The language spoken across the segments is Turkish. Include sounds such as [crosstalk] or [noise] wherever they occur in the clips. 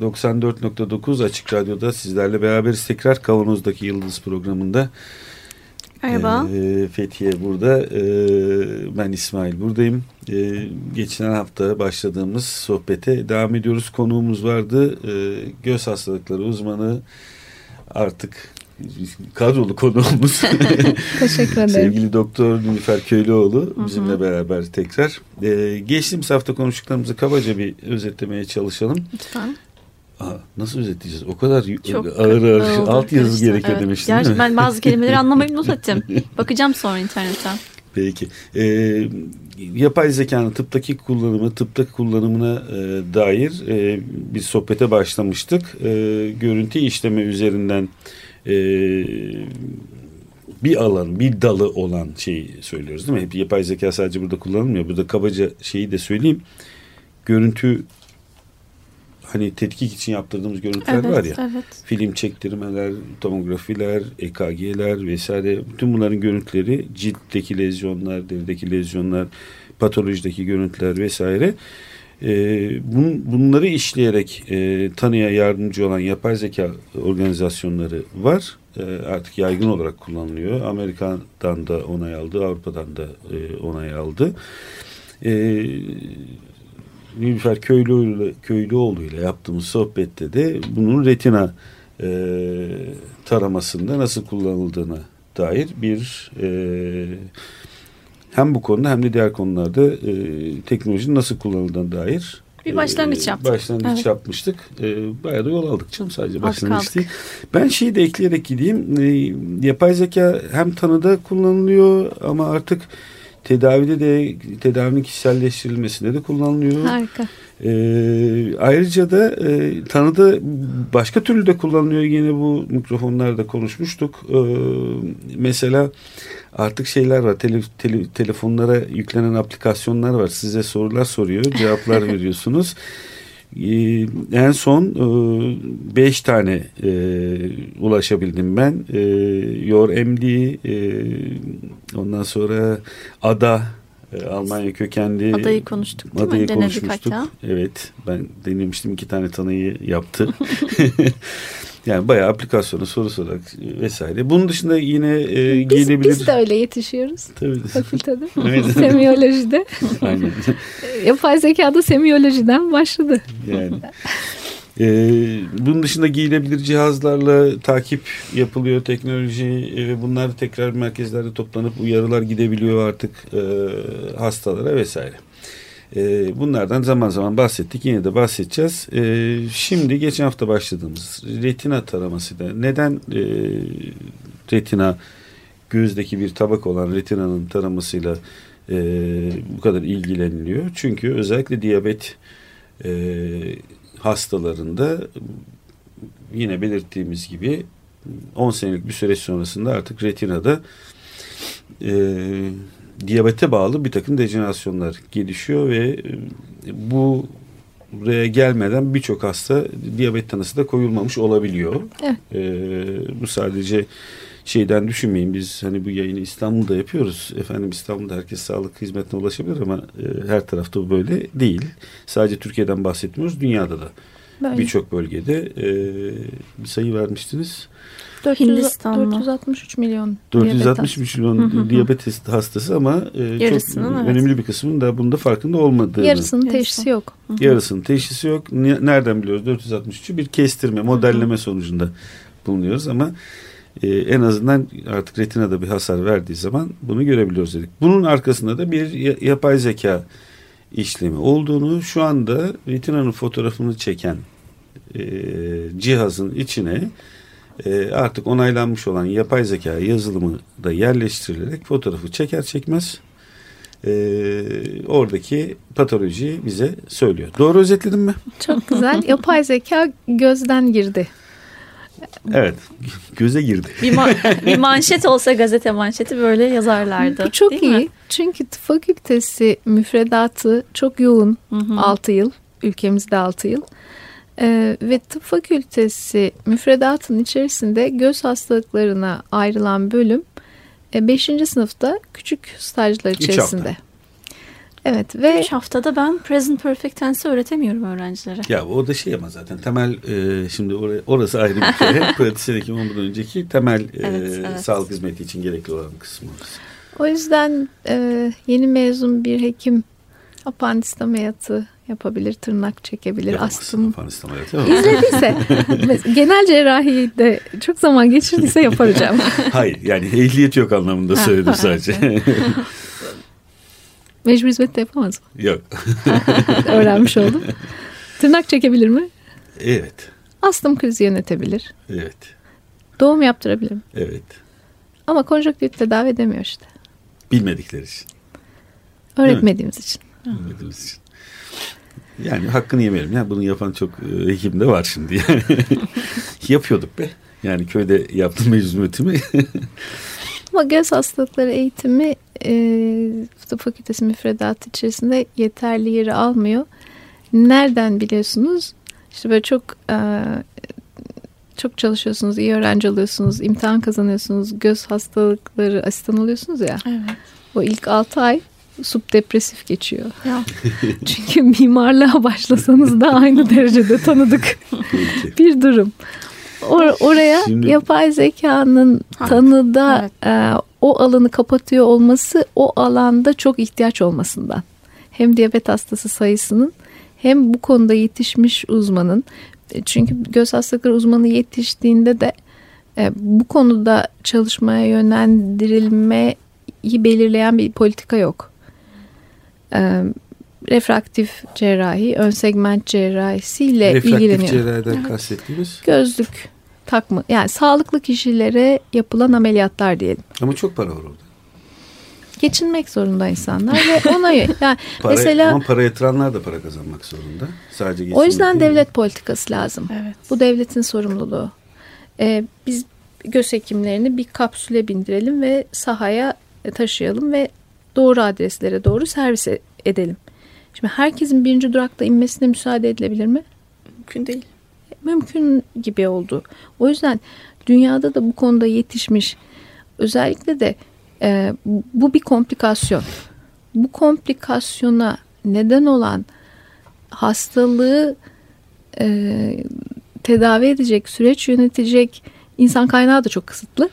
94.9 Açık Radyo'da sizlerle beraberiz tekrar Kavanoz'daki Yıldız programında. Merhaba. Ee, Fethiye burada. Ee, ben İsmail buradayım. Ee, geçen hafta başladığımız sohbete devam ediyoruz. Konuğumuz vardı. Ee, göz hastalıkları uzmanı artık kadrolu konuğumuz. [laughs] Teşekkür ederim. Sevgili Doktor Nilüfer Köylüoğlu bizimle Hı -hı. beraber tekrar. Ee, geçtiğimiz hafta konuştuklarımızı kabaca bir özetlemeye çalışalım. Lütfen. Aa, nasıl özetleyeceğiz? O kadar Çok ağır ağır oldu, alt yazı karıştı. gerekiyor evet. demiştin Gerçi değil mi? Ben bazı kelimeleri [laughs] anlamayıp not ettim. Bakacağım sonra internetten. Peki. Ee, yapay zekanın tıptaki kullanımı, tıptaki kullanımına e, dair e, bir sohbete başlamıştık. E, görüntü işleme üzerinden e, bir alan, bir dalı olan şeyi söylüyoruz değil mi? Hep yapay zeka sadece burada kullanılmıyor. Burada kabaca şeyi de söyleyeyim. Görüntü hani tetkik için yaptırdığımız görüntüler evet, var ya. Evet. Film çektirmeler, tomografiler, EKG'ler vesaire bütün bunların görüntüleri ciltteki lezyonlar, derideki lezyonlar, patolojideki görüntüler vesaire e, bun, bunları işleyerek e, tanıya yardımcı olan yapay zeka organizasyonları var. E, artık yaygın olarak kullanılıyor. Amerika'dan da onay aldı, Avrupa'dan da e, onay aldı. E, Nilüfer Köylüoğlu, Köylüoğlu ile yaptığımız sohbette de bunun retina e, taramasında nasıl kullanıldığına dair bir e, hem bu konuda hem de diğer konularda e, teknolojinin nasıl kullanıldığına dair bir başlangıç yaptık. Başlangıç evet. yapmıştık. E, bayağı da yol aldık canım sadece başlangıç değil. Ben şeyi de ekleyerek gideyim. E, yapay zeka hem tanıda kullanılıyor ama artık tedavide de tedavinin kişiselleştirilmesinde de kullanılıyor. Harika. Ee, ayrıca da e, tanıda başka türlü de kullanılıyor. Yine bu mikrofonlarda konuşmuştuk. Ee, mesela artık şeyler var. Tele, tele, telefonlara yüklenen aplikasyonlar var. Size sorular soruyor. Cevaplar [laughs] veriyorsunuz. Ee, en son e, beş tane e, ulaşabildim ben. E, Your MD, e, ondan sonra Ada, e, Almanya kökenli. Adayı konuştuk değil adayı mi? Denedik konuşmuştuk. hatta. Evet, ben denemiştim. iki tane tanıyı yaptı. [laughs] Yani bayağı aplikasyonu soru sorarak vesaire. Bunun dışında yine e, biz, giyilebilir. Biz de öyle yetişiyoruz. Tabii. Fakültede. [laughs] [laughs] Semiyolojide. [laughs] Aynen. Yapay zekada semiyolojiden başladı. Yani. Ee, bunun dışında giyilebilir cihazlarla takip yapılıyor teknoloji e, ve bunlar tekrar merkezlerde toplanıp uyarılar gidebiliyor artık e, hastalara vesaire. E, bunlardan zaman zaman bahsettik. Yine de bahsedeceğiz. E, şimdi geçen hafta başladığımız retina taraması da neden e, retina gözdeki bir tabak olan retinanın taramasıyla e, bu kadar ilgileniliyor? Çünkü özellikle diyabet e, hastalarında yine belirttiğimiz gibi 10 senelik bir süreç sonrasında artık retinada e, diyabete bağlı bir takım dejenerasyonlar gelişiyor ve e, bu buraya gelmeden birçok hasta diyabet tanısı da koyulmamış olabiliyor. Evet. Ee, bu sadece şeyden düşünmeyin biz hani bu yayını İstanbul'da yapıyoruz. Efendim İstanbul'da herkes sağlık hizmetine ulaşabilir ama e, her tarafta bu böyle değil. Sadece Türkiye'den bahsetmiyoruz dünyada da birçok bölgede e, bir sayı vermiştiniz. 463 milyon 463 milyon diyabet hastası ama e, çok evet. önemli bir kısmının da bunda farkında olmadığını. Yarısının teşhisi yok. Yarısının teşhisi yok. Nereden biliyoruz 463'ü? Bir kestirme, modelleme sonucunda bulunuyoruz ama e, en azından artık retinada bir hasar verdiği zaman bunu görebiliyoruz dedik. Bunun arkasında da bir yapay zeka işlemi olduğunu şu anda retinanın fotoğrafını çeken e, cihazın içine e, artık onaylanmış olan yapay zeka yazılımı da yerleştirilerek fotoğrafı çeker çekmez e, oradaki patolojiyi bize söylüyor. Doğru özetledim mi? Çok güzel. Yapay zeka gözden girdi. Evet. Göze girdi. Bir, ma- [laughs] bir manşet olsa gazete manşeti böyle yazarlardı. Bu çok değil iyi. mi? Çünkü tıp fakültesi müfredatı çok yoğun. Hı hı. 6 yıl. Ülkemizde 6 yıl. Ee, ve tıp fakültesi müfredatın içerisinde göz hastalıklarına ayrılan bölüm 5. sınıfta küçük stajlar içerisinde. Evet ve Üç haftada ben present perfect tense öğretemiyorum öğrencilere. Ya o da şey ama zaten temel e, şimdi oraya, orası ayrı bir kere. [laughs] Pratisyen hekim olmadan önceki temel e, Evet, evet. sağlık hizmeti için gerekli olan kısmı orası. o yüzden e, yeni mezun bir hekim apandis ameliyatı yapabilir, tırnak çekebilir, Yapamazsın astım Afganistan ameliyatı ama- İzlediyse [laughs] genel cerrahi de çok zaman geçirdiyse yaparacağım. [laughs] Hayır yani ehliyet yok anlamında söyledim sadece. Mecbur hizmet de yapamaz mı? yok. [laughs] Öğrenmiş oldum. Tırnak çekebilir mi? Evet. Astım krizi yönetebilir. Evet. Doğum yaptırabilir mi? Evet. Ama konjonktüt tedavi edemiyor işte. Bilmedikleri için. Öğretmediğimiz için. Bilmediğimiz için. Yani hakkını yemeyelim. Ya bunu yapan çok e, hekim de var şimdi. Yani [laughs] yapıyorduk be. Yani köyde yaptım mecburiyetimi. [laughs] Ama göz hastalıkları eğitimi e, tıp fakültesi müfredatı içerisinde yeterli yeri almıyor. Nereden biliyorsunuz? İşte böyle çok e, çok çalışıyorsunuz, iyi öğrenci oluyorsunuz, imtihan kazanıyorsunuz, göz hastalıkları asistan oluyorsunuz ya. Evet. O ilk 6 ay subdepresif geçiyor. Ya. [laughs] Çünkü mimarlığa başlasanız da aynı derecede tanıdık bir durum. Or- oraya Şimdi- yapay zekanın Ha, tanıda evet. e, o alanı kapatıyor olması o alanda çok ihtiyaç olmasından. Hem diyabet hastası sayısının hem bu konuda yetişmiş uzmanın E, çünkü göz hastalıkları uzmanı yetiştiğinde de e, bu konuda çalışmaya yönlendirilmeyi belirleyen bir politika yok. E, refraktif cerrahi, ön segment cerrahisiyle Refraktif ilgileniyor cerrahiden kastettiğimiz. gözlük takma yani sağlıklı kişilere yapılan ameliyatlar diyelim. Ama çok para var orada. Geçinmek zorunda insanlar ve ona yani [laughs] Para, mesela ama para yatıranlar da para kazanmak zorunda. Sadece o geçinmek yüzden değil. devlet politikası lazım. Evet. Bu devletin sorumluluğu. Ee, biz göz hekimlerini bir kapsüle bindirelim ve sahaya taşıyalım ve doğru adreslere doğru servis e- edelim. Şimdi herkesin birinci durakta inmesine müsaade edilebilir mi? Mümkün değil. Mümkün gibi oldu. O yüzden dünyada da bu konuda yetişmiş özellikle de e, bu bir komplikasyon. Bu komplikasyona neden olan hastalığı e, tedavi edecek, süreç yönetecek insan kaynağı da çok kısıtlı.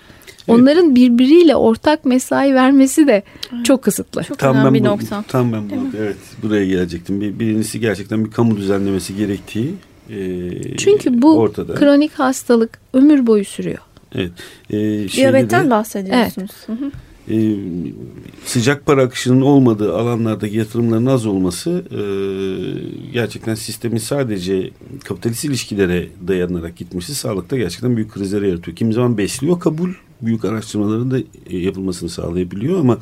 Onların birbiriyle ortak mesai vermesi de çok kısıtlı. Çok Tam önemli ben bir bu, nokta. Tam ben bu, evet buraya gelecektim. Bir, birincisi gerçekten bir kamu düzenlemesi gerektiği e, Çünkü bu ortada. kronik hastalık ömür boyu sürüyor. Evet. E, Diyabetten de, bahsediyorsunuz. Hı hı. e, sıcak para akışının olmadığı alanlardaki yatırımların az olması e, gerçekten sistemin sadece kapitalist ilişkilere dayanarak gitmesi sağlıkta gerçekten büyük krizlere yaratıyor. Kimi zaman besliyor kabul, büyük araştırmaların da e, yapılmasını sağlayabiliyor ama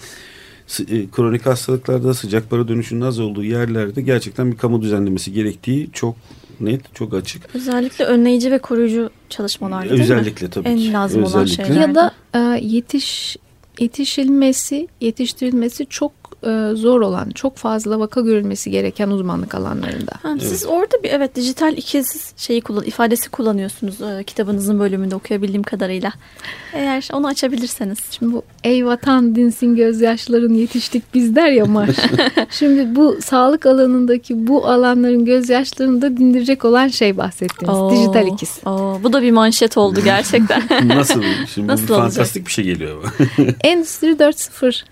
e, kronik hastalıklarda sıcak para dönüşünün az olduğu yerlerde gerçekten bir kamu düzenlemesi gerektiği çok net, çok açık. Özellikle önleyici ve koruyucu çalışmalar değil mi? Özellikle tabii En ki. lazım olan Özellikle. şeyler. Ya da e, yetiş yetişilmesi, yetiştirilmesi çok e, zor olan, çok fazla vaka görülmesi gereken uzmanlık alanlarında. Ha, evet. siz orada bir evet dijital ikiz şeyi kullan ifadesi kullanıyorsunuz e, kitabınızın bölümünde okuyabildiğim kadarıyla. Eğer onu açabilirseniz. Şimdi bu ey vatan dinsin gözyaşların yetiştik biz der ya Mar. [laughs] Şimdi bu sağlık alanındaki bu alanların gözyaşlarını da dindirecek olan şey bahsettiğimiz oo, dijital ikiz. Oo, bu da bir manşet oldu gerçekten. [laughs] Nasıl? Şimdi Nasıl fantastik olacak? bir şey geliyor. Endüstri 4.0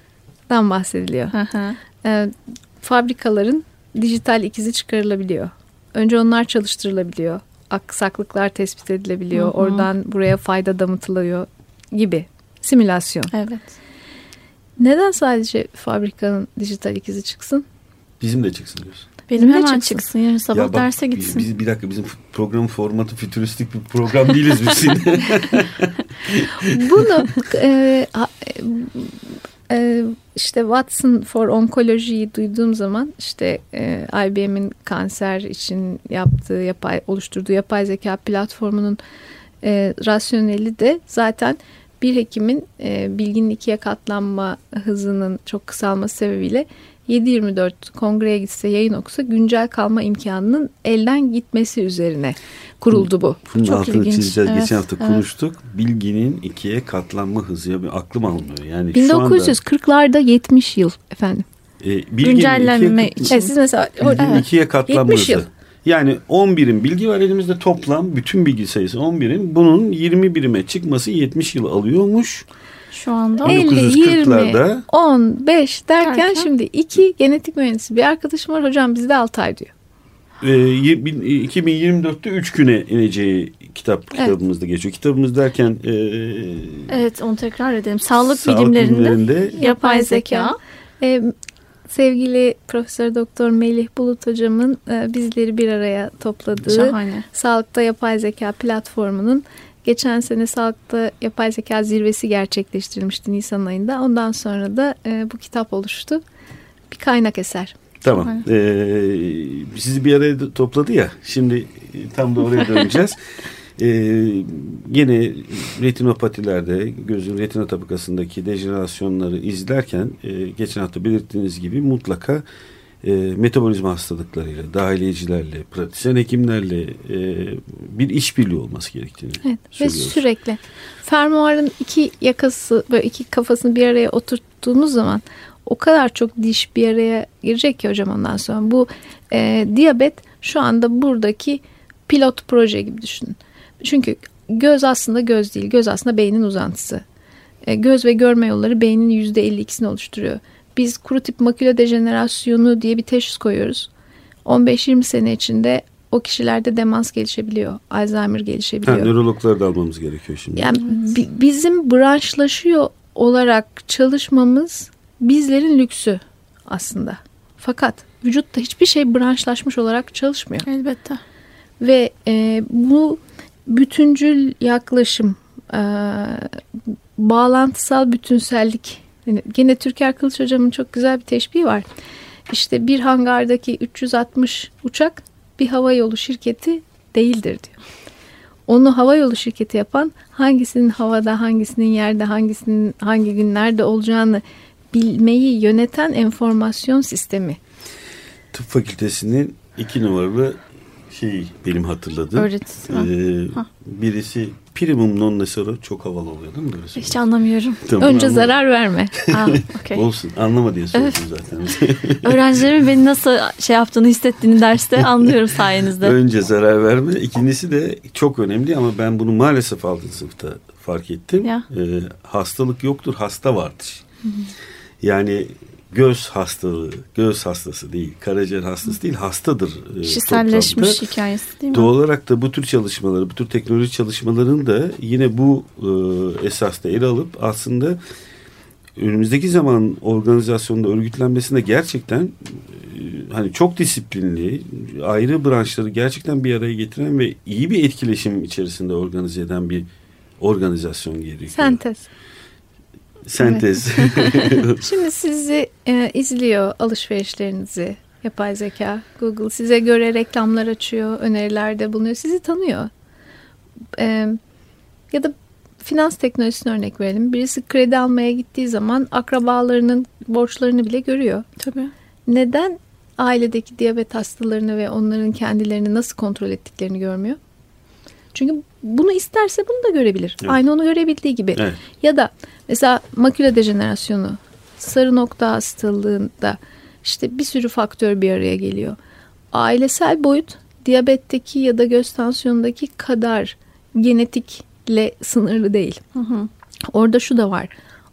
dan bahsediliyor. e, fabrikaların dijital ikizi çıkarılabiliyor. Önce onlar çalıştırılabiliyor. Aksaklıklar tespit edilebiliyor. Hı hı. Oradan buraya fayda damıtılıyor gibi. Simülasyon. Evet. Neden sadece fabrikanın dijital ikizi çıksın? Bizim de çıksın diyorsun. Benim hemen çıksın. çıksın. Yarın sabah ya bak, derse gitsin. Biz, bir dakika bizim program formatı fütüristik bir program değiliz biz. [laughs] Bunu [laughs] e, e e, işte Watson for Onkoloji'yi duyduğum zaman işte e, IBM'in kanser için yaptığı yapay oluşturduğu yapay zeka platformunun e, rasyoneli de zaten bir hekimin e, bilginin ikiye katlanma hızının çok kısalması sebebiyle 7-24 kongreye gitse yayın okusa güncel kalma imkanının elden gitmesi üzerine kuruldu bu. Bunun Çok altını ilginç. çizeceğiz. Evet, Geçen hafta evet. konuştuk. Bilginin ikiye katlanma hızı. Ya, bir aklım almıyor. Yani şu anda 1940'larda 70 yıl efendim. e, Güncellenme ikiye, için. Siz mesela bilginin Evet. ikiye katlanma 70 yıl. hızı. Yani 10 birim bilgi var elimizde toplam bütün bilgi sayısı 10 birim. Bunun 20 birime çıkması 70 yıl alıyormuş. Şu anda 50, 20, 1940'larda 10, 5 derken, Derken? şimdi iki genetik mühendisi bir arkadaşım var hocam bizde 6 ay diyor. e, y- bin- 2024'te 3 güne ineceği kitap kitabımızda geçiyor. Kitabımız derken e, evet onu tekrar edelim. Sağlık, sağlık bilimlerinde, bilimlerinde yapay zeka. Ee, sevgili Profesör Doktor Melih Bulut hocamın e, bizleri bir araya topladığı Şahane. Sağlıkta Yapay Zeka platformunun geçen sene Sağlıkta Yapay Zeka zirvesi gerçekleştirilmişti Nisan ayında. Ondan sonra da e, bu kitap oluştu. Bir kaynak eser. Tamam. Ee, sizi bir araya topladı ya. Şimdi e, tam da oraya döneceğiz. Ee, [laughs] yine retinopatilerde gözün retina tabakasındaki dejenerasyonları izlerken e, geçen hafta belirttiğiniz gibi mutlaka e, metabolizma hastalıklarıyla, dahiliyecilerle, pratisyen hekimlerle e, bir işbirliği olması gerektiğini Evet. Ve söylüyoruz. sürekli fermuarın iki yakası böyle iki kafasını bir araya oturttuğumuz zaman o kadar çok diş bir araya girecek ki hocam ondan sonra. Bu e, diyabet şu anda buradaki pilot proje gibi düşünün. Çünkü göz aslında göz değil. Göz aslında beynin uzantısı. E, göz ve görme yolları beynin %52'sini oluşturuyor. Biz kuru tip maküle dejenerasyonu diye bir teşhis koyuyoruz. 15-20 sene içinde o kişilerde demans gelişebiliyor. Alzheimer Ha, gelişebiliyor. nörologları da almamız gerekiyor şimdi. Yani bi- bizim branşlaşıyor olarak çalışmamız bizlerin lüksü aslında. Fakat vücutta hiçbir şey branşlaşmış olarak çalışmıyor. Elbette. Ve e, bu bütüncül yaklaşım, e, bağlantısal bütünsellik. Yani gene Türker Kılıç hocamın çok güzel bir teşbihi var. İşte bir hangardaki 360 uçak bir hava yolu şirketi değildir diyor. Onu hava yolu şirketi yapan hangisinin havada, hangisinin yerde, hangisinin hangi günlerde olacağını bilmeyi yöneten enformasyon sistemi. Tıp fakültesinin iki numaralı şey benim hatırladığım. Öğretisi. Ee, Ha. birisi primum non nocere çok havalı oluyor değil mi böyle Hiç anlamıyorum. Tamam, Önce anladım. zarar verme. Aa, [laughs] okey. Olsun anlama diye söyledim zaten. [laughs] Öğrencilerimin beni nasıl şey yaptığını hissettiğini derste anlıyorum sayenizde. Önce zarar verme. İkincisi de çok önemli ama ben bunu maalesef 6. sınıfta fark ettim. Ya. Ee, hastalık yoktur, hasta vardır. Yani göz hastalığı, göz hastası değil, karaciğer hastası değil, hastadır. e, Kişiselleşmiş toplamda. hikayesi değil mi? Doğal olarak da bu tür çalışmaları, bu tür teknoloji çalışmalarını da yine bu e, esasda ele alıp aslında önümüzdeki zaman organizasyonda örgütlenmesinde gerçekten e, hani çok disiplinli, ayrı branşları gerçekten bir araya getiren ve iyi bir etkileşim içerisinde organize eden bir organizasyon gerekiyor. Sentez. Sentez. [laughs] Şimdi sizi e, izliyor alışverişlerinizi yapay zeka. Google size göre reklamlar açıyor, önerilerde bulunuyor. Sizi tanıyor. E, ya da finans teknolojisine örnek verelim. Birisi kredi almaya gittiği zaman akrabalarının borçlarını bile görüyor. Tabii. Neden ailedeki diyabet hastalarını ve onların kendilerini nasıl kontrol ettiklerini görmüyor? Çünkü bunu isterse bunu da görebilir. Evet. Aynı onu görebildiği gibi. evet. Ya da mesela maküle dejenerasyonu, sarı nokta hastalığında işte bir sürü faktör bir araya geliyor. Ailesel boyut diyabetteki ya da göz tansiyonundaki kadar genetikle sınırlı değil. Hı hı. Orada şu da var.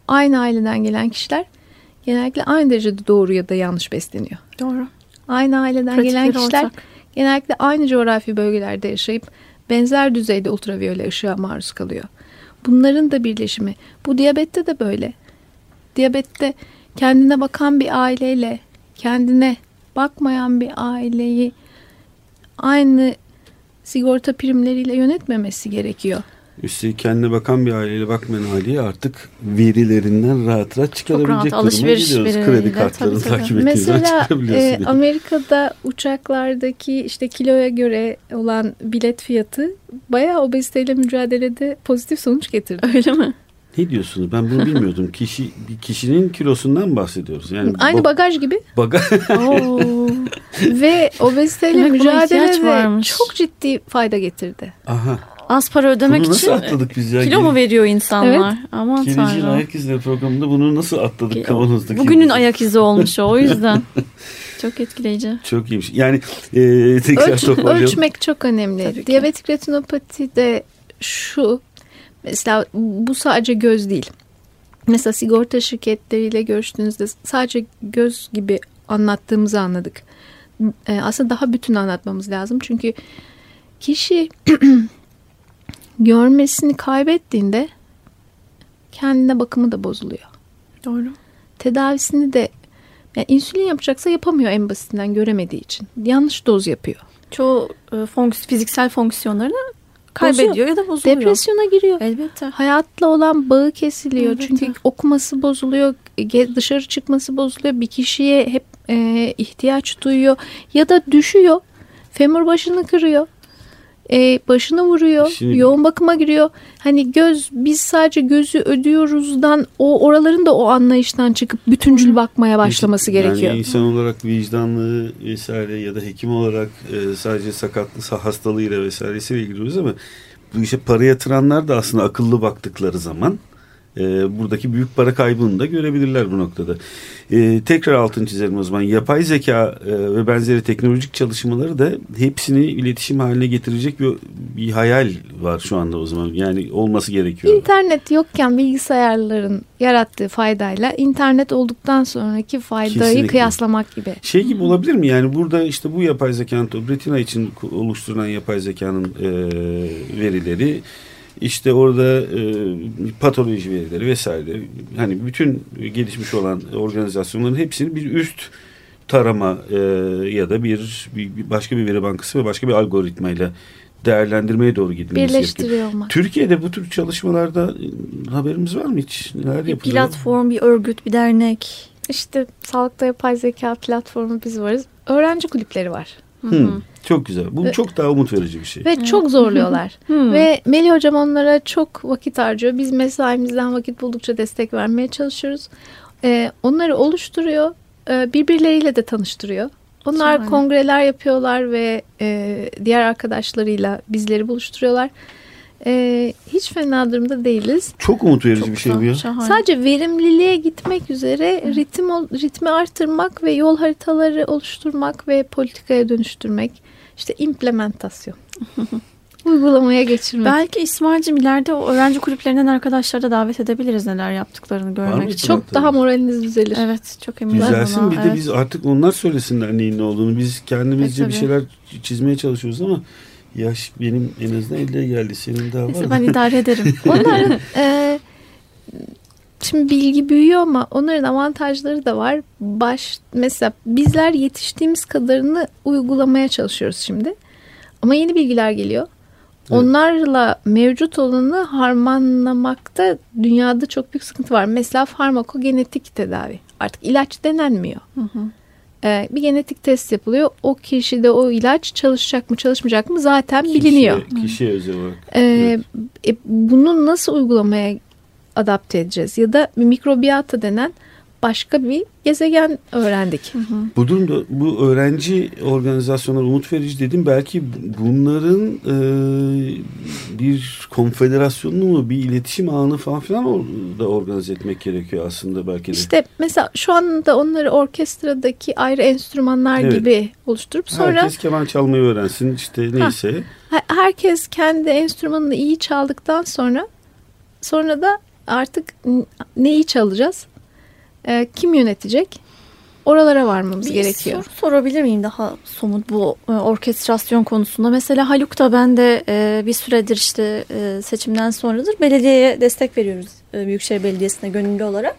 Aynı aileden gelen kişiler genellikle aynı derecede doğru ya da yanlış besleniyor. Doğru. Aynı aileden Pratikleri gelen kişiler ortak. genellikle aynı coğrafi bölgelerde yaşayıp benzer düzeyde ultraviyole ışığa maruz kalıyor. Bunların da birleşimi. Bu diyabette de böyle. Diyabette kendine bakan bir aileyle kendine bakmayan bir aileyi aynı sigorta primleriyle yönetmemesi gerekiyor. Üstelik kendine bakan bir aileyle bakmayan aileye artık verilerinden rahat rahat çıkarabilecek rahat, duruma alışveriş verileriyle, Kredi kartlarını tabii, tabii. takip ettiğinizden Mesela çıkarabiliyorsun. e, Amerika'da uçaklardaki işte kiloya göre olan bilet fiyatı bayağı obeziteyle mücadelede pozitif sonuç getirdi. [laughs] Öyle mi? Ne diyorsunuz? Ben bunu bilmiyordum. [laughs] Kişi bir kişinin kilosundan bahsediyoruz. Yani Aynı ba- bagaj gibi baga [laughs] Oo. ve obeziteyle mücadelede çok ciddi fayda getirdi. Aha. Az para ödemek Bunu nasıl için atladık biz ya? kilo mu veriyor insanlar? Evet. Aman Geleceğin tanrım. ayak izleri programında bunu nasıl atladık kavanozdaki? Bugünün ayak izi olmuş o, o yüzden. [laughs] Çok etkileyici. Çok iyiymiş. Yani e, [laughs] tekrar Ölç, toparlayalım. ölçmek çok önemli. Tabii. Diyabetik retinopati de şu mesela bu sadece göz değil. Mesela sigorta şirketleriyle görüştüğünüzde sadece göz gibi anlattığımızı anladık. E, aslında daha bütün anlatmamız lazım. Çünkü kişi [clears throat] görmesini kaybettiğinde kendine bakımı da bozuluyor. Doğru. Tedavisini de yani insülin yapacaksa yapamıyor en basitinden göremediği için. Yanlış doz yapıyor. Çoğu e, fonks- fiziksel fonksiyonlarını kaybediyor ya da bozuluyor. Depresyona giriyor. Elbette. Hayatla olan bağı kesiliyor. Elbette. Çünkü okuması bozuluyor, dışarı çıkması bozuluyor. Bir kişiye hep e, ihtiyaç duyuyor ya da düşüyor. Femur başını kırıyor. E, başını vuruyor. Şimdi- Yoğun bakıma giriyor. Hani göz biz sadece gözü ödüyoruzdan o oraların da o anlayıştan çıkıp bütüncül bakmaya başlaması gerekiyor. Yani insan olarak vicdanlı vesaire ya da hekim olarak e, sadece sakatlığı hastalığıyla vesairesiyle ilgiliyoruz ama bu işe para yatıranlar da aslında akıllı baktıkları zaman e, buradaki büyük para kaybını da görebilirler bu noktada. E, tekrar altını çizelim o zaman. Yapay zeka e, ve benzeri teknolojik çalışmaları da hepsini iletişim haline getirecek bir, bir hayal var şu anda o zaman. Yani olması gerekiyor. İnternet yokken bilgisayarların yarattığı faydayla internet olduktan sonraki faydayı Kesinlikle. kıyaslamak gibi. Şey gibi olabilir mi? Yani burada işte bu yapay zekanın, retina için oluşturulan yapay zekanın e, verileri, işte orada e, patoloji verileri vesaire, hani bütün gelişmiş olan organizasyonların hepsini bir üst tarama e, ya da bir, bir başka bir veri bankası ve başka bir algoritmayla değerlendirmeye doğru gidilmesi gerekiyor. Olmak. Türkiye'de bu tür çalışmalarda e, haberimiz var mı hiç? Neler Bir yapılıyor? platform, bir örgüt, bir dernek. İşte sağlıkta yapay zeka platformu biz varız. Öğrenci kulüpleri var. Hı, çok güzel. Bu Ve- çok daha umut verici bir şey. Ve çok zorluyorlar. Hmm. Ve Melih hocam onlara çok vakit harcıyor. Biz mesaimizden vakit buldukça destek vermeye çalışıyoruz. Ee, onları oluşturuyor. Ee, birbirleriyle de tanıştırıyor. Onlar Şahane. kongreler yapıyorlar ve e, diğer arkadaşlarıyla bizleri buluşturuyorlar. Ee, hiç fena durumda değiliz. Çok umut verici Çok bir şey bu ya. şahane. Sadece verimliliğe gitmek üzere ritim ritmi artırmak ve yol haritaları oluşturmak ve politikaya dönüştürmek. İşte implementasyon. [laughs] Uygulamaya geçirmek. Belki İsmail'cim ileride o öğrenci kulüplerinden arkadaşları da davet edebiliriz neler yaptıklarını görmek için. Çok daha moraliniz düzelir. Evet çok eminim. Düzelsin buna, bir de evet. biz artık onlar söylesinler neyin ne olduğunu. Biz kendimizce E, bir şeyler çizmeye çalışıyoruz ama yaş benim en azından 50'ye geldi. Senin daha var Neyse mı? ben idare ederim. [laughs] Onların e, şimdi bilgi büyüyor ama onların avantajları da var. Baş mesela bizler yetiştiğimiz kadarını uygulamaya çalışıyoruz şimdi. Ama yeni bilgiler geliyor. Onlarla mevcut olanı harmanlamakta dünyada çok büyük sıkıntı var. Mesela farmakogenetik tedavi. Artık ilaç denenmiyor. Ee, bir genetik test yapılıyor. O kişide o ilaç çalışacak mı çalışmayacak mı zaten biliniyor. Kişiye, özel olarak. Ee, e, bunu nasıl uygulamaya adapte edeceğiz? Ya da mikrobiyata denen başka bir gezegen öğrendik. Bu durumda bu öğrenci organizasyonları umut verici dedim. Belki bunların e, bir konfederasyonunu mu bir iletişim ağını falan filan da organize etmek gerekiyor aslında belki de. İşte mesela şu anda onları orkestradaki ayrı enstrümanlar Evet. gibi oluşturup sonra Herkes keman çalmayı öğrensin işte neyse. Her- herkes kendi enstrümanını iyi çaldıktan sonra sonra da artık neyi çalacağız? Ee, kim yönetecek? Oralara varmamız Bir gerekiyor. soru sorabilir miyim daha somut bu e, orkestrasyon konusunda? Mesela Haluk da ben de e, bir süredir işte e, seçimden sonradır belediyeye destek veriyoruz. E, Büyükşehir Belediyesi'ne gönüllü olarak.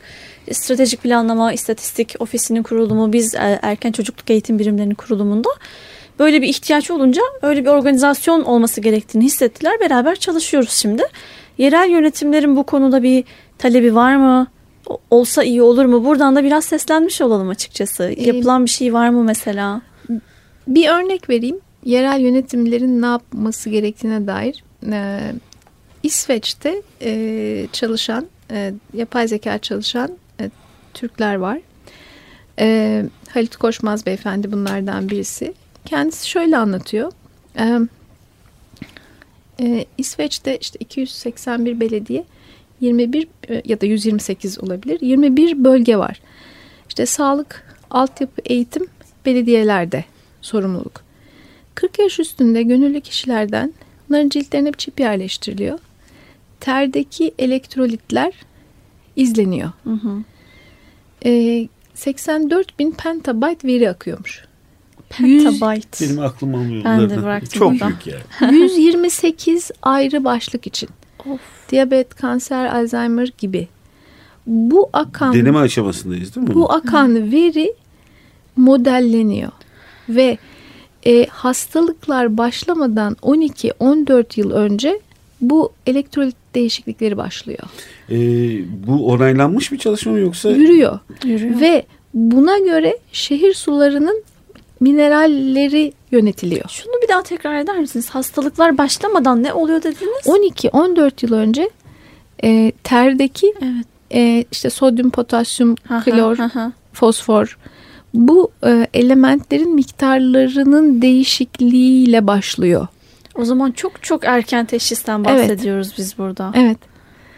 E, Stratejik planlama, istatistik ofisinin kurulumu, biz e, erken çocukluk eğitim birimlerinin kurulumunda böyle bir ihtiyaç olunca öyle bir organizasyon olması gerektiğini hissettiler. Beraber çalışıyoruz şimdi. Yerel yönetimlerin bu konuda bir talebi var mı? Olsa iyi olur mu? Buradan da biraz seslenmiş olalım açıkçası. Ee, Yapılan bir şey var mı mesela? Bir örnek vereyim. Yerel yönetimlerin ne yapması gerektiğine dair. Ee, İsveç'te e, çalışan, e, yapay zeka çalışan e, Türkler var. E, Halit Koşmaz beyefendi bunlardan birisi. Kendisi şöyle anlatıyor. E, e, İsveç'te işte 281 belediye, 21 e, ya da 128 olabilir. 21 bölge var. İşte sağlık, altyapı, eğitim belediyelerde sorumluluk. 40 yaş üstünde gönüllü kişilerden bunların ciltlerine bir çip yerleştiriliyor. Terdeki elektrolitler izleniyor. Hı hı. Ee, 84 bin pentabyte veri akıyormuş. Petabyte. Benim aklım almıyor. Ben de bıraktım Çok büyük yani. [laughs] 128 ayrı başlık için. Of. Diyabet, kanser, Alzheimer gibi. Bu akan Deneme aşamasındayız değil mi? bu akan veri modelleniyor ve e, hastalıklar başlamadan 12-14 yıl önce bu elektrolit değişiklikleri başlıyor. Ee, bu onaylanmış bir çalışma mı yoksa? Yürüyor. Yürüyor. Ve buna göre şehir sularının mineralleri yönetiliyor. Şunu bir daha tekrar eder misiniz? Hastalıklar başlamadan ne oluyor dediniz? 12-14 yıl önce e, terdeki Evet. e, işte sodyum, potasyum, Aha, klor, aha. fosfor bu e, elementlerin miktarlarının değişikliğiyle başlıyor. O zaman çok çok erken teşhisten Evet. bahsediyoruz biz burada. Evet.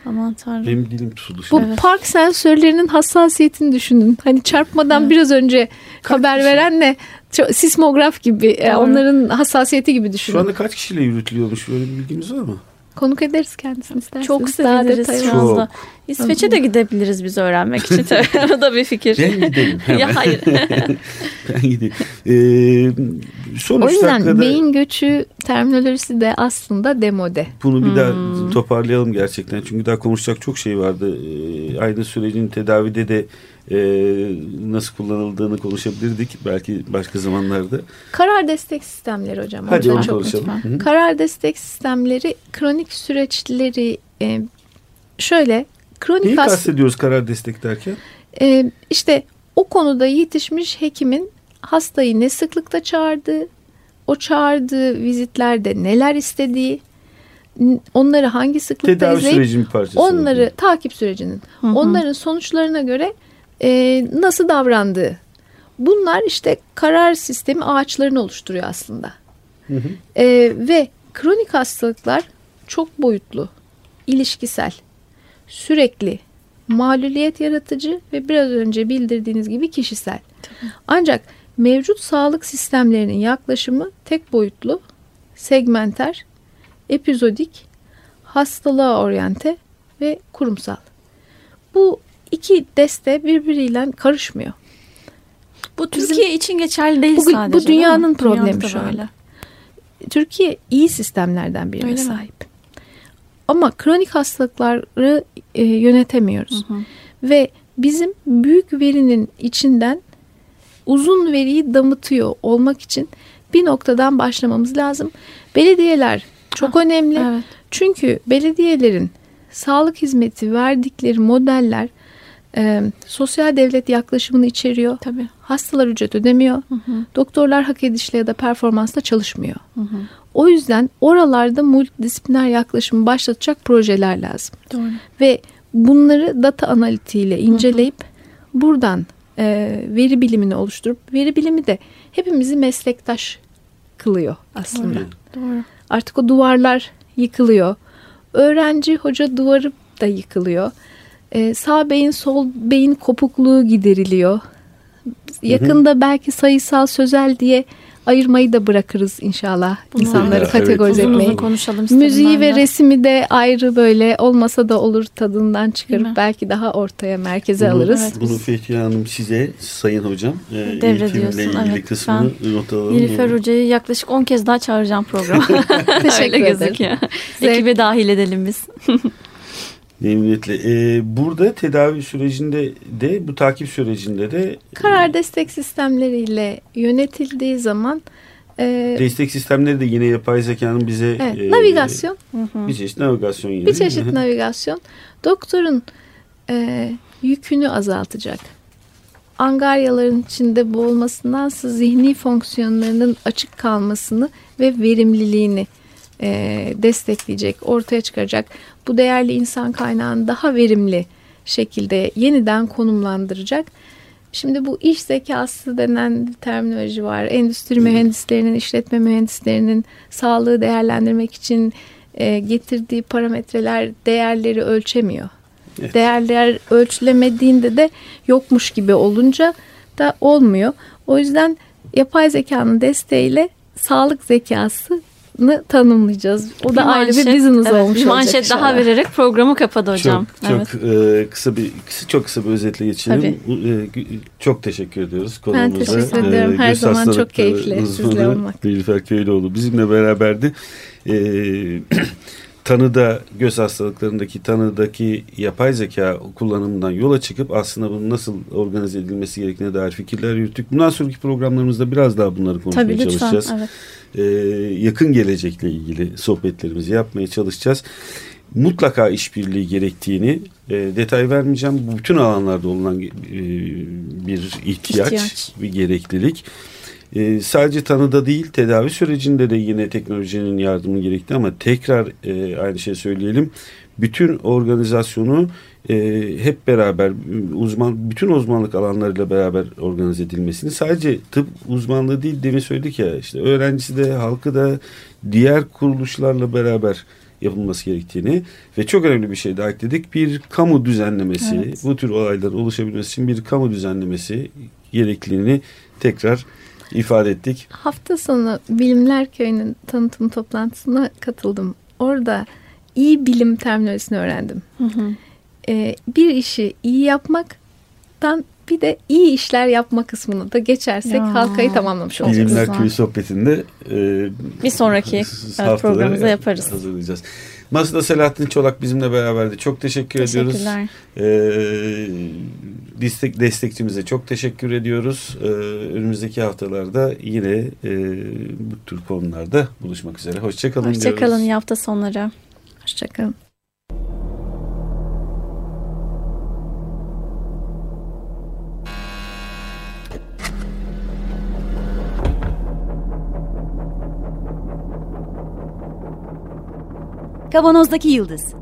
Aman tanrım. Benim dilim tutuldu. Bu şimdi. park sensörlerinin hassasiyetini düşünün. Hani çarpmadan biraz önce haber verenle ço- sismograf gibi e, Doğru. onların hassasiyeti gibi düşünün. Şu anda kaç kişiyle yürütülüyormuş? Böyle bir bilginiz var mı? Konuk ederiz kendisini isterseniz. Çok Daha seviniriz detaylı. şu Çok. İsveç'e de gidebiliriz biz öğrenmek için. [laughs] Tabii. o da bir fikir. Ben gidelim hemen. ya hayır. [laughs] ben gideyim. Ee, son O yüzden dakikada beyin göçü terminolojisi de aslında demode. bunu bir Hmm. daha toparlayalım gerçekten. Çünkü daha konuşacak çok şey vardı. Ee, aynı sürecin tedavide de e, nasıl kullanıldığını konuşabilirdik. Belki başka zamanlarda. Karar destek sistemleri hocam. Hadi onu çok konuşalım. Karar destek sistemleri kronik süreçleri e, şöyle kronik Neyi hast- kastediyoruz karar destek derken? e, işte o konuda yetişmiş hekimin hastayı ne sıklıkta çağırdığı, o çağırdığı vizitlerde neler istediği, onları hangi sıklıkta Tedavi izleyip sürecinin parçası. onları oluyor. takip sürecinin, Hı hı. onların sonuçlarına göre e, nasıl davrandığı. Bunlar işte karar sistemi ağaçlarını oluşturuyor aslında. Hı hı. E, ve kronik hastalıklar çok boyutlu, ilişkisel, sürekli, maluliyet yaratıcı ve biraz önce bildirdiğiniz gibi kişisel. Ancak mevcut sağlık sistemlerinin yaklaşımı tek boyutlu, segmenter, epizodik, hastalığa oryante ve kurumsal. Bu iki deste birbiriyle karışmıyor. Bu Türkiye için geçerli değil Bu- bu sadece. dünyanın değil mi? problemi Dünyada böyle. Türkiye iyi sistemlerden birine Öyle mi? Ama kronik hastalıkları e, yönetemiyoruz. Hı hı. Ve bizim büyük verinin içinden uzun veriyi damıtıyor olmak için bir noktadan başlamamız lazım. Belediyeler çok önemli. Evet. Çünkü belediyelerin sağlık hizmeti verdikleri modeller e, sosyal devlet yaklaşımını içeriyor. Tabii. Hastalar ücret ödemiyor. Hı hı. Doktorlar hak edişle ya da performansla çalışmıyor. Hı hı. O yüzden oralarda multidisipliner yaklaşımı başlatacak projeler lazım. Doğru. Ve bunları data analitiğiyle inceleyip buradan e, veri bilimini oluşturup veri bilimi de hepimizi meslektaş kılıyor aslında. Doğru. Artık o duvarlar yıkılıyor. Öğrenci hoca duvarı da yıkılıyor. E, sağ beyin sol beyin kopukluğu gideriliyor. Yakında belki sayısal sözel diye ayırmayı da bırakırız inşallah. Bunu insanları evet, kategorize Uzun etmeyi. uzun konuşalım Müziği ve de. resmi de ayrı böyle olmasa da olur tadından çıkarıp belki daha ortaya merkeze Bunu, alırız. Evet, bunu Fethiye Hanım size Sayın Hocam e, Devrediyorsun, eğitimle ilgili evet, kısmını not alalım. Nilüfer Hoca'yı yaklaşık 10 kez daha çağıracağım programa. [laughs] Teşekkür ederim. gözüküyor. Ekibe dahil edelim biz. [laughs] Memnuniyetle. E, burada tedavi sürecinde de bu takip sürecinde de Karar destek sistemleriyle yönetildiği zaman Ee, Destek sistemleri de yine yapay zekanın bize evet, e, navigasyon. Bir çeşit navigasyon yine. Bir çeşit navigasyon. Doktorun e, yükünü azaltacak. Angaryaların içinde boğulmasındansa zihni fonksiyonlarının açık kalmasını ve verimliliğini e, destekleyecek, ortaya çıkaracak. Bu değerli insan kaynağını daha verimli şekilde yeniden konumlandıracak. Şimdi bu iş zekası denen bir terminoloji var. Endüstri mühendislerinin, işletme mühendislerinin sağlığı değerlendirmek için e, getirdiği parametreler değerleri ölçemiyor. Evet. Değerler ölçülemediğinde de yokmuş gibi olunca da olmuyor. O yüzden yapay zekanın desteğiyle sağlık zekası tanımlayacağız. O da bir ayrı manşet, bir business evet, olmuş bir manşet olacak daha vererek programı kapadı hocam. Çok, evet. çok e, kısa bir kısa, çok kısa bir özetle geçelim. E, çok teşekkür ediyoruz konumuza. Ben teşekkür ederim. E, Her zaman çok keyifli sizle olmak. Nilüfer Köylüoğlu bizimle beraberdi. E, [clears throat] tanıda göz hastalıklarındaki tanıdaki yapay zeka kullanımından yola çıkıp aslında bunun nasıl organize edilmesi gerektiğine dair fikirler yürüttük. Bundan sonraki programlarımızda biraz daha bunları konuşmaya Tabii, lütfen, çalışacağız. Evet. Ee, yakın gelecekle ilgili sohbetlerimizi yapmaya çalışacağız. Mutlaka işbirliği gerektiğini e, detay vermeyeceğim. Bu bütün alanlarda olan e, bir ihtiyaç, ihtiyaç, bir gereklilik. E, sadece tanıda değil tedavi sürecinde de yine teknolojinin yardımı gerekti ama tekrar e, aynı şey söyleyelim. Bütün organizasyonu e, hep beraber uzman bütün uzmanlık alanlarıyla beraber organize edilmesini sadece tıp uzmanlığı değil demin söyledik ya işte öğrencisi de halkı da diğer kuruluşlarla beraber yapılması gerektiğini ve çok önemli bir şey daha ekledik. Bir kamu düzenlemesi, evet. bu tür olaylar oluşabilmesi için bir kamu düzenlemesi gerekliliğini tekrar ifade ettik. Hafta sonu Bilimler Köyü'nün tanıtım toplantısına katıldım. Orada iyi bilim terminolojisini öğrendim. Hı hı. Ee, bir işi iyi yapmaktan bir de iyi işler yapma kısmını da geçersek ya. halkayı tamamlamış olacağız. Bilimler Köyü sohbetinde e, bir sonraki evet, programımızda yaparız. Hazırlayacağız. Masada Selahattin Çolak bizimle beraberdi. Çok teşekkür ediyoruz. Ee, destek, destekçimize çok teşekkür ediyoruz. Ee, önümüzdeki haftalarda yine e, bu tür konularda buluşmak üzere. Hoşçakalın Hoşçakalın diyoruz. Hoşçakalın hafta sonları. Hoşçakalın. Kavanozdaki Yıldız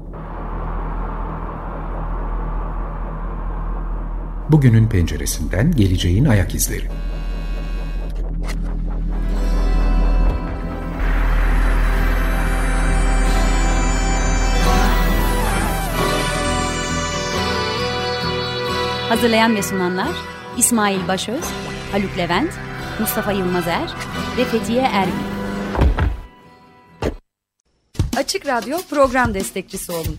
Bugünün penceresinden geleceğin ayak izleri. Hazırlayan ve sunanlar İsmail Başöz, Haluk Levent, Mustafa Yılmazer ve Fethiye Erbil. Açık Radyo program destekçisi olun.